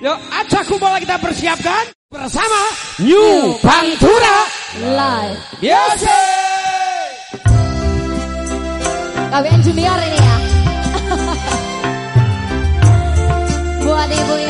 Yuk, acak bola kita persiapkan bersama New Pantura Live. Biasa. KBN Junior ini ya. Buat ibu-ibu